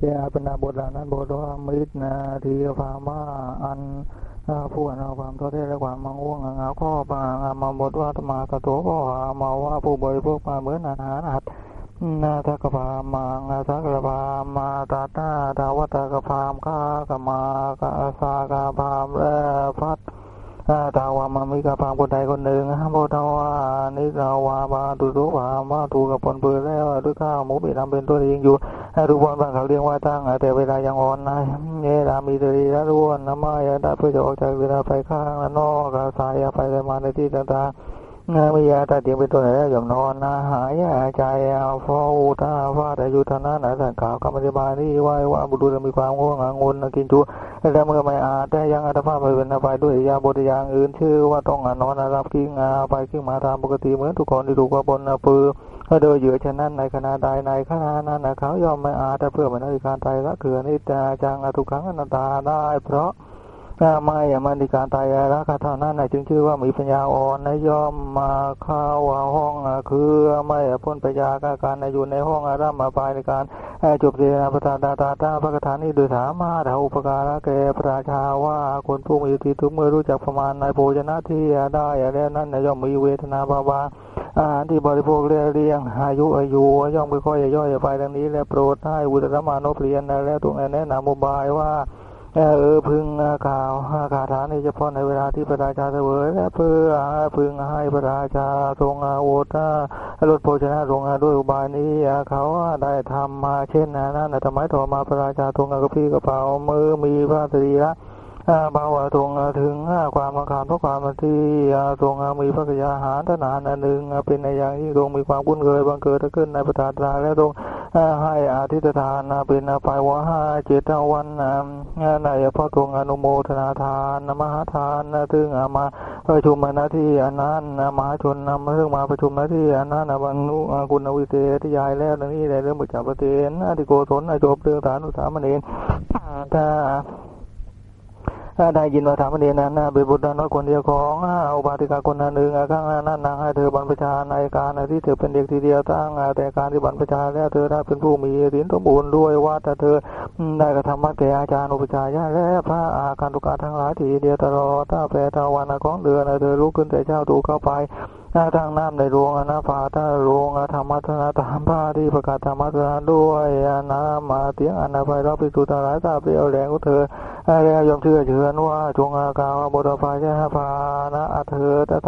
แก่เป็นนาบทเหล่านั้นบทว่ามิตรนาทีพามาอันผู้อันเอาความท้อแท้และความมังว่วงเหงาข้อปางมาบทว่าธรรมากระโตก็มาว่าผู้บริโภคมาเหมือนอาหารอัดนาทักพามังทักระพามาตาตาดาวัตกพามข้ากมากาสากาพามและพัดตาวามามิกาพามคนใดคนหนึ่งฮะโบทาวานิสาวาบาตุสุภามาถูกกับปนเปื้อแล้วด้วยข้าวหมูปีทำเป็นตัวเองอยู่ ทุกวันบางเขาเรียกว่าตั้งแต่เวลายังอ่อนนะเนรามีตรีละล้วนน้ำไม้ได้เพื่อจะออกจากเวลาไปข้างนอกสายไปมาในที่ต่างๆ งามิยาตาเตียงเป็นตัวไหนแล้วอยอมนอนนะหายใจเอาฟออุตาฟาแต่อยู่ทางนั้นนสังขาวคำอธิบายนี่ว่าว่าบุตรุษมีความง่วงงนกินจุแล้วเมื่อไม่อาจแต่ยังอัตภาพไปเป็นไปด้วยยาบทอย่างอื่นชื่อว่าต้องนอนรับกิ้งไปกิ้งมาตามปกติเหมือนทุกคนที่ถูกว่าบนปือถ้าโดยเหยื่อฉะนั้นในขณะใดในขณะนั้นเขายอมไม่อาจแต่เพื่อมันในการใจละเกือนิจจังทุกครั้งอนัตตาได้เพราะ ไม่มันดีการตายแล้วเท่านั้นจึงชื่อว่ามีปัญญาอ่อนนย่อมมาเข้าห้องคือไม่พ้นปัญญาการในอยู่ในห้องอารามาไปในการจบเรียนพระตาตาตาตาพระคาถานี้โดยสามารถเอาอุปการะแก่พระราชาว่าคนผู้มีทีทุกเมื่อรู้จักประมาณในโภชนะที่ได้แล้วนั้นย่อมมีเวทนาบาบาอาหารที่บริโภคเรียงอายุอายุย่อมค่อยๆย่อยไปดังนี้ และโปรดให้อุตรมานพเรียนแล้วตรงแนะนำมุบายว่า เออพึงกล่าวคาถานี้เฉพาะในเวลาที่พระราชาเสวยและเพื่อพึงให้พระราชาทรงอาวุธลดโภชนะลงด้วยอุบายนี้เขาได้ทำมาเช่นนั้นทำไมต่อมาพระราชาทรงกระพี้กระเป๋ามือมีพระตรีละ บาวทรงถึงความมังคารเพราะความที่ทรงมีพระกยาหารทนานอันหนึ่งเป็นในอย่างที่ทรงมีความคุ้นเคยบังเกิดขึ้นในประทานตาและทรงให้อาทิตทานเป็นไปว่าห้าเจตวันในพระทรงอนุโมทนาทานมหาทานถึงมาประชุมหน้าที่อันนั้นมหาชนนำเรื่องมาประชุมหน้าที่อันนั้นบรรลุคุณวิเศษที่ยายแล้วนี้ในเรื่องบุจจาประเทนที่โกศลจบเรื่องฐานุสามเณรถ้า ถ้าได้ยินว่าถามเดียนั้นเป็นบุตรน้อยคนเดียวของอุบาติกาคนหนึ่งข้างนั้นนางให้เธอบรรพชาในการที่เธอเป็นเด็กทีเดียวตั้งแต่การที่บรรพชาแล้วเธอได้เป็นผู้มีศีลสมบูรณ์ด้วยว่าแต่เธอได้กระทำมาแก่อาจารย์อุปชายาและพระอาการตุกาทั้งหลายทีเดียวตลอดถ้าแปรตะวันของเดือนเธอลุกขึ้นแต่เจ้าตูเข้าไปทางน้ำในรวงอนาฟาตาโรงธรรมะธนาตามพาที่ประกาศธรรมะธนาด้วยน้ำมาเตียงอนาภัยเราไปสู่ตลาดตาเปรียวแรงของเธอ แล้วยอมเชื่อเชื่อว่าจงอากาวบทภายะภานะเธอตถา